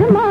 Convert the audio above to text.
Sharma